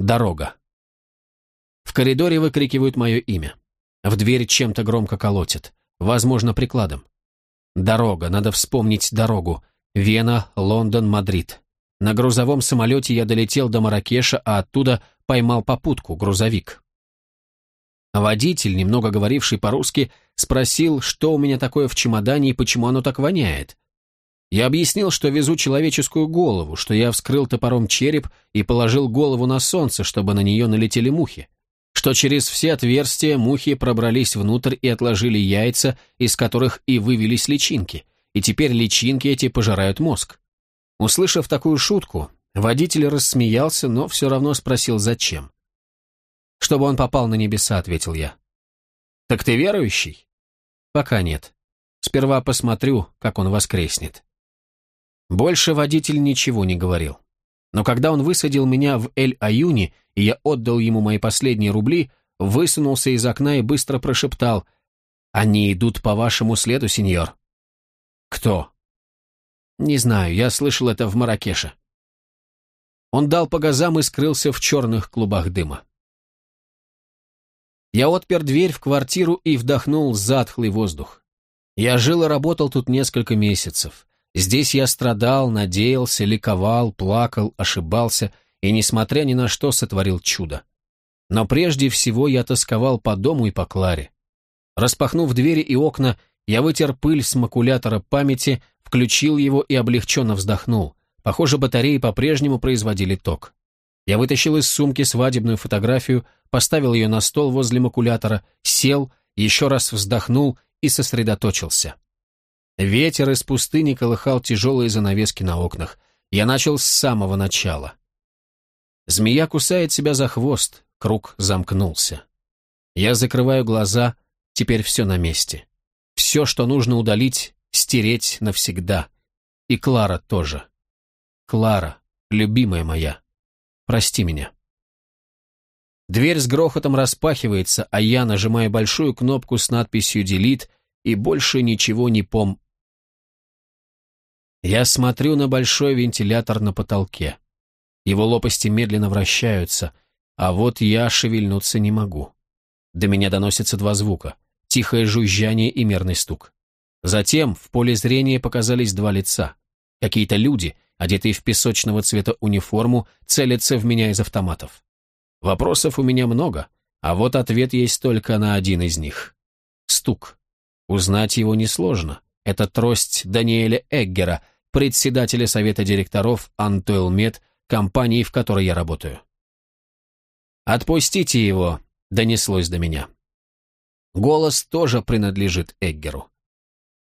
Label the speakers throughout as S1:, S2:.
S1: Дорога. В коридоре выкрикивают мое имя. В дверь чем-то громко колотят. Возможно, прикладом. Дорога, надо вспомнить дорогу. Вена, Лондон, Мадрид. На грузовом самолете я долетел до Маракеша, а оттуда поймал попутку, грузовик. Водитель, немного говоривший по-русски, спросил, что у меня такое в чемодане и почему оно так воняет. Я объяснил, что везу человеческую голову, что я вскрыл топором череп и положил голову на солнце, чтобы на нее налетели мухи, что через все отверстия мухи пробрались внутрь и отложили яйца, из которых и вывелись личинки, и теперь личинки эти пожирают мозг. Услышав такую шутку, водитель рассмеялся, но все равно спросил, зачем. «Чтобы он попал на небеса», — ответил я. «Так ты верующий?» «Пока нет. Сперва посмотрю, как он воскреснет». Больше водитель ничего не говорил. Но когда он высадил меня в Эль-Аюни, и я отдал ему мои последние рубли, высунулся из окна и быстро прошептал «Они идут по вашему следу, сеньор». «Кто?» «Не знаю, я слышал это в Маракеше». Он дал по газам и скрылся в черных клубах дыма. Я отпер дверь в квартиру и вдохнул затхлый воздух. Я жил и работал тут несколько месяцев. Здесь я страдал, надеялся, ликовал, плакал, ошибался и, несмотря ни на что, сотворил чудо. Но прежде всего я тосковал по дому и по Кларе. Распахнув двери и окна, я вытер пыль с макулятора памяти, включил его и облегченно вздохнул. Похоже, батареи по-прежнему производили ток. Я вытащил из сумки свадебную фотографию, поставил ее на стол возле макулятора, сел, еще раз вздохнул и сосредоточился. Ветер из пустыни колыхал тяжелые занавески на окнах. Я начал с самого начала. Змея кусает себя за хвост, круг замкнулся. Я закрываю глаза, теперь все на месте. Все, что нужно удалить, стереть навсегда. И Клара тоже. Клара, любимая моя, прости меня. Дверь с грохотом распахивается, а я нажимаю большую кнопку с надписью «Делит» и больше ничего не пом... Я смотрю на большой вентилятор на потолке. Его лопасти медленно вращаются, а вот я шевельнуться не могу. До меня доносятся два звука — тихое жужжание и мерный стук. Затем в поле зрения показались два лица. Какие-то люди, одетые в песочного цвета униформу, целятся в меня из автоматов. Вопросов у меня много, а вот ответ есть только на один из них. Стук. Узнать его несложно. Это трость Даниэля Эггера, председателя совета директоров Антуэлмет, компании, в которой я работаю. «Отпустите его», — донеслось до меня. Голос тоже принадлежит Эггеру.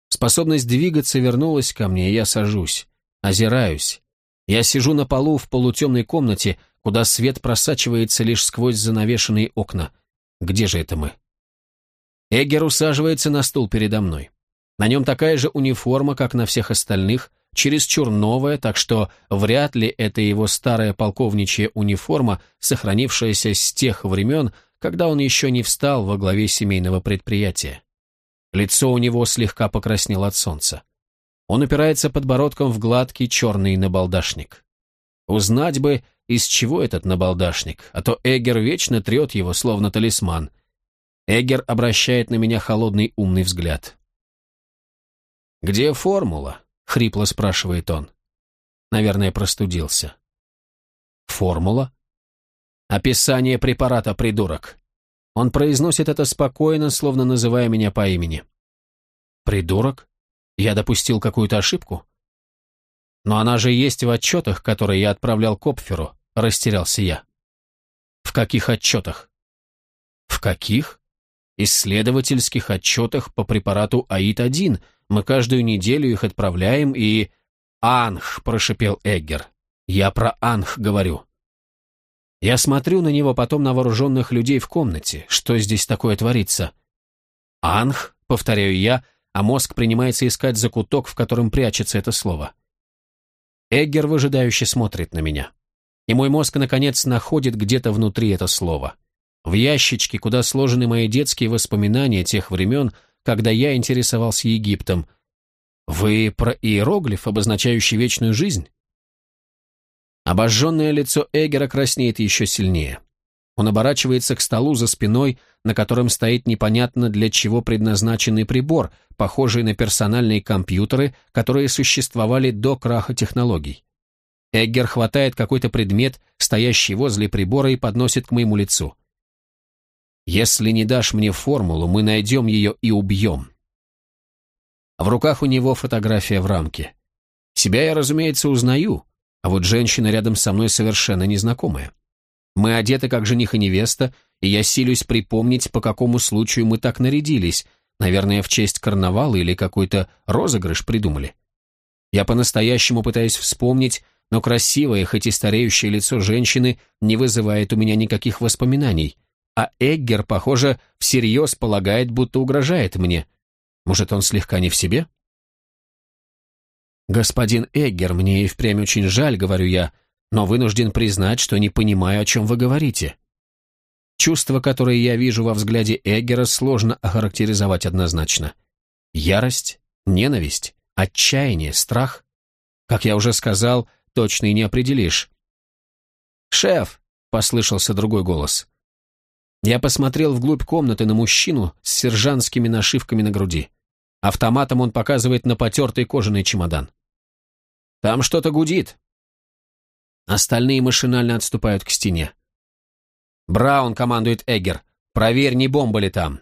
S1: Способность двигаться вернулась ко мне, и я сажусь, озираюсь. Я сижу на полу в полутемной комнате, куда свет просачивается лишь сквозь занавешенные окна. Где же это мы? Эггер усаживается на стул передо мной. На нем такая же униформа, как на всех остальных, чересчур новая, так что вряд ли это его старая полковничья униформа, сохранившаяся с тех времен, когда он еще не встал во главе семейного предприятия. Лицо у него слегка покраснело от солнца. Он упирается подбородком в гладкий черный набалдашник. Узнать бы, из чего этот набалдашник, а то Эггер вечно трет его, словно талисман. Эггер обращает на меня холодный умный взгляд. «Где формула?» — хрипло спрашивает он. Наверное, простудился. «Формула?» «Описание препарата, придурок». Он произносит это спокойно, словно называя меня по имени. «Придурок? Я допустил какую-то ошибку?» «Но она же есть в отчетах, которые я отправлял Копферу», — растерялся я. «В каких отчетах?» «В каких?» исследовательских отчетах по препарату АИД-1. Мы каждую неделю их отправляем и... «Анх», — прошипел Эггер. «Я про Анх говорю». Я смотрю на него, потом на вооруженных людей в комнате. Что здесь такое творится? «Анх», — повторяю я, а мозг принимается искать закуток, в котором прячется это слово. Эггер выжидающе смотрит на меня. И мой мозг, наконец, находит где-то внутри это слово. В ящичке, куда сложены мои детские воспоминания тех времен, когда я интересовался Египтом. Вы про иероглиф, обозначающий вечную жизнь? Обожженное лицо Эггера краснеет еще сильнее. Он оборачивается к столу за спиной, на котором стоит непонятно для чего предназначенный прибор, похожий на персональные компьютеры, которые существовали до краха технологий. Эггер хватает какой-то предмет, стоящий возле прибора, и подносит к моему лицу. «Если не дашь мне формулу, мы найдем ее и убьем». В руках у него фотография в рамке. Себя я, разумеется, узнаю, а вот женщина рядом со мной совершенно незнакомая. Мы одеты как жених и невеста, и я силюсь припомнить, по какому случаю мы так нарядились. Наверное, в честь карнавала или какой-то розыгрыш придумали. Я по-настоящему пытаюсь вспомнить, но красивое, хоть и стареющее лицо женщины не вызывает у меня никаких воспоминаний. А Эггер, похоже, всерьез полагает, будто угрожает мне. Может, он слегка не в себе? «Господин Эггер, мне и впрямь очень жаль», — говорю я, — но вынужден признать, что не понимаю, о чем вы говорите. Чувства, которые я вижу во взгляде Эггера, сложно охарактеризовать однозначно. Ярость, ненависть, отчаяние, страх. Как я уже сказал, точно и не определишь. «Шеф!» — послышался другой голос. Я посмотрел вглубь комнаты на мужчину с сержантскими нашивками на груди. Автоматом он показывает на потертый кожаный чемодан. «Там что-то гудит», Остальные машинально отступают к стене. «Браун», — командует Эггер, — «проверь, не бомба ли там».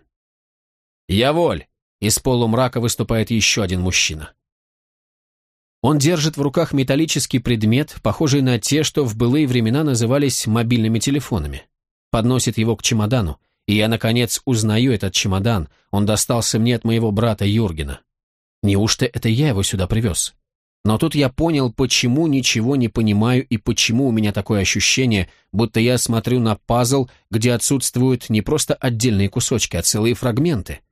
S1: «Я воль», — из полумрака выступает еще один мужчина. Он держит в руках металлический предмет, похожий на те, что в былые времена назывались мобильными телефонами. Подносит его к чемодану, и я, наконец, узнаю этот чемодан. Он достался мне от моего брата Юргена. Неужто это я его сюда привез? Но тут я понял, почему ничего не понимаю и почему у меня такое ощущение, будто я смотрю на пазл, где отсутствуют не просто отдельные кусочки, а целые фрагменты.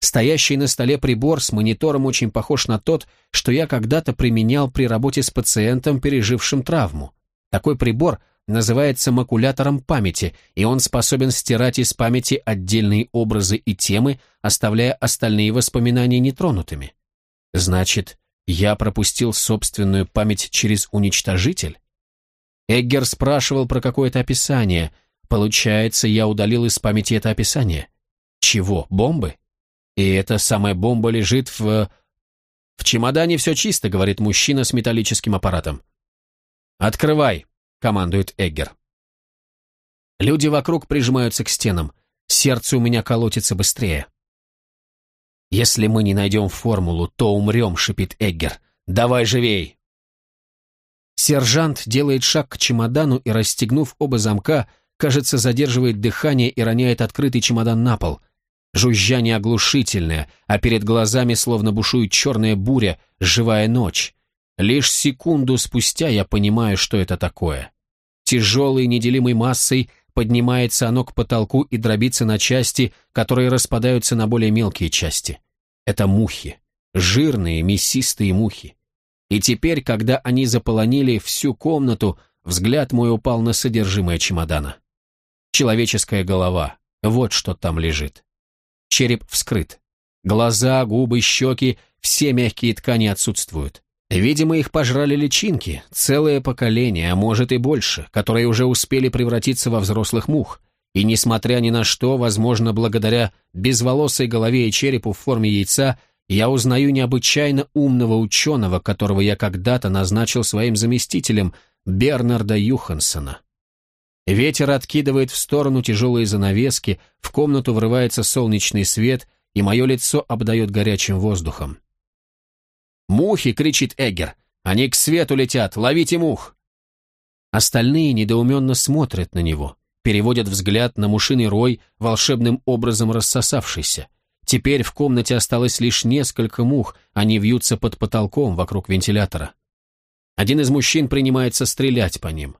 S1: Стоящий на столе прибор с монитором очень похож на тот, что я когда-то применял при работе с пациентом, пережившим травму. Такой прибор называется макулятором памяти, и он способен стирать из памяти отдельные образы и темы, оставляя остальные воспоминания нетронутыми. Значит, я пропустил собственную память через уничтожитель? Эггер спрашивал про какое-то описание. Получается, я удалил из памяти это описание. Чего, бомбы? И эта самая бомба лежит в... В чемодане все чисто, говорит мужчина с металлическим аппаратом. «Открывай», — командует Эггер. Люди вокруг прижимаются к стенам. Сердце у меня колотится быстрее. «Если мы не найдем формулу, то умрем», — шипит Эггер. «Давай живей!» Сержант делает шаг к чемодану и, расстегнув оба замка, кажется, задерживает дыхание и роняет открытый чемодан на пол. Жужжание оглушительное, а перед глазами словно бушует черная буря, живая ночь. Лишь секунду спустя я понимаю, что это такое. Тяжелой неделимой массой поднимается оно к потолку и дробится на части, которые распадаются на более мелкие части. Это мухи, жирные мясистые мухи. И теперь, когда они заполонили всю комнату, взгляд мой упал на содержимое чемодана. Человеческая голова, вот что там лежит. Череп вскрыт. Глаза, губы, щеки, все мягкие ткани отсутствуют. Видимо, их пожрали личинки, целое поколение, а может и больше, которые уже успели превратиться во взрослых мух. И несмотря ни на что, возможно, благодаря безволосой голове и черепу в форме яйца, я узнаю необычайно умного ученого, которого я когда-то назначил своим заместителем, Бернарда Юхансона. Ветер откидывает в сторону тяжелые занавески, в комнату врывается солнечный свет, и мое лицо обдает горячим воздухом. «Мухи!» — кричит Эггер. «Они к свету летят! Ловите мух!» Остальные недоуменно смотрят на него, переводят взгляд на мушиный рой, волшебным образом рассосавшийся. Теперь в комнате осталось лишь несколько мух, они вьются под потолком вокруг вентилятора. Один из мужчин принимается стрелять по ним.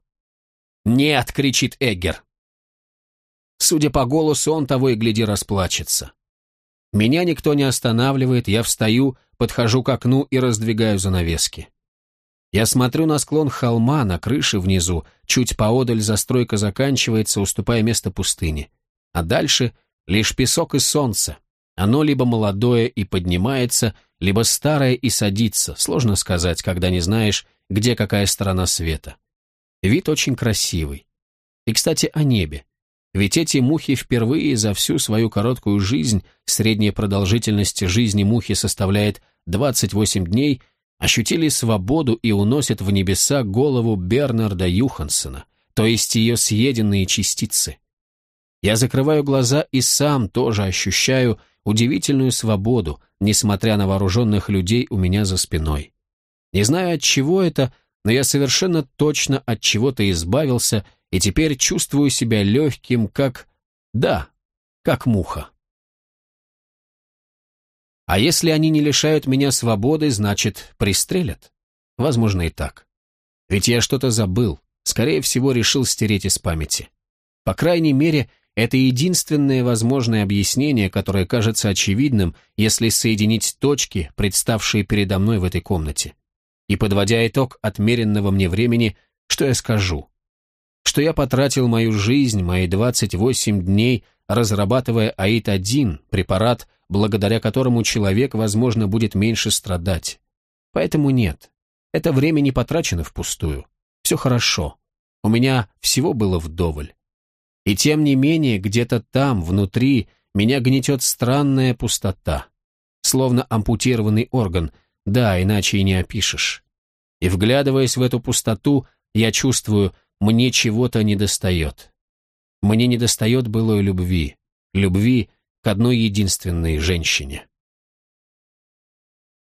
S1: «Нет!» — кричит Эггер. Судя по голосу, он того и гляди расплачется. Меня никто не останавливает, я встаю, подхожу к окну и раздвигаю занавески. Я смотрю на склон холма, на крыше внизу, чуть поодаль застройка заканчивается, уступая место пустыне. А дальше лишь песок и солнце. Оно либо молодое и поднимается, либо старое и садится, сложно сказать, когда не знаешь, где какая сторона света. Вид очень красивый. И, кстати, о небе. Ведь эти мухи впервые за всю свою короткую жизнь, средняя продолжительность жизни мухи составляет 28 дней, ощутили свободу и уносят в небеса голову Бернарда Юхансена, то есть ее съеденные частицы. Я закрываю глаза и сам тоже ощущаю удивительную свободу, несмотря на вооруженных людей у меня за спиной. Не знаю, от чего это, но я совершенно точно от чего-то избавился и теперь чувствую себя легким, как... да, как муха. А если они не лишают меня свободы, значит, пристрелят? Возможно и так. Ведь я что-то забыл, скорее всего, решил стереть из памяти. По крайней мере, это единственное возможное объяснение, которое кажется очевидным, если соединить точки, представшие передо мной в этой комнате. И подводя итог отмеренного мне времени, что я скажу? Что я потратил мою жизнь, мои 28 дней, разрабатывая АИД-1, препарат, благодаря которому человек, возможно, будет меньше страдать. Поэтому нет, это время не потрачено впустую. Все хорошо. У меня всего было вдоволь. И тем не менее, где-то там, внутри, меня гнетет странная пустота. Словно ампутированный орган, да, иначе и не опишешь. И вглядываясь в эту пустоту, я чувствую, мне чего-то недостает. Мне недостает былой любви, любви к одной единственной женщине.